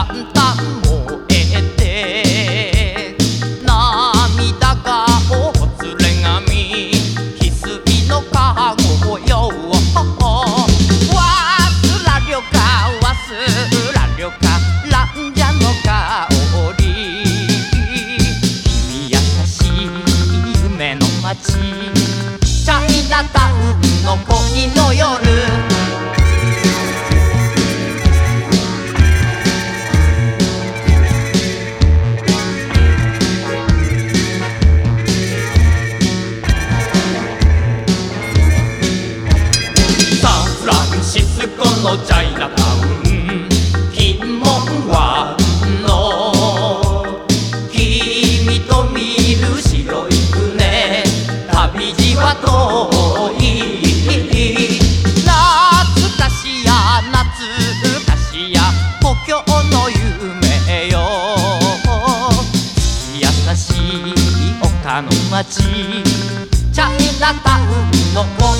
なみだがおれひすみのかごよわすらりょかわすらりょかランジャのかおり君優しい夢の街チャイナタウンの恋の夜シスコのチャイナタウン金門湾の君と見る白い船旅路は遠い。かしや懐かしや故郷の夢よ。さしい丘の街チャイナタウンの声